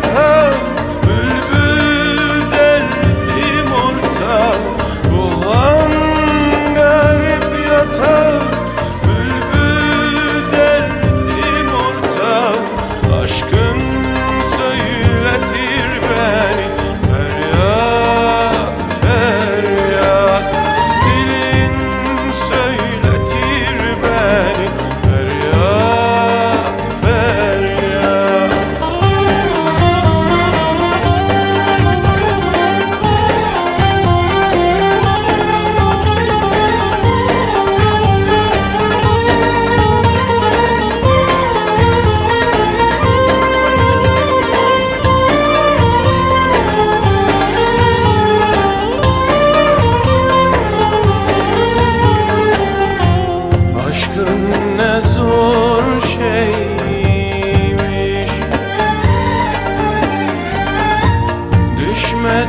the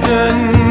dön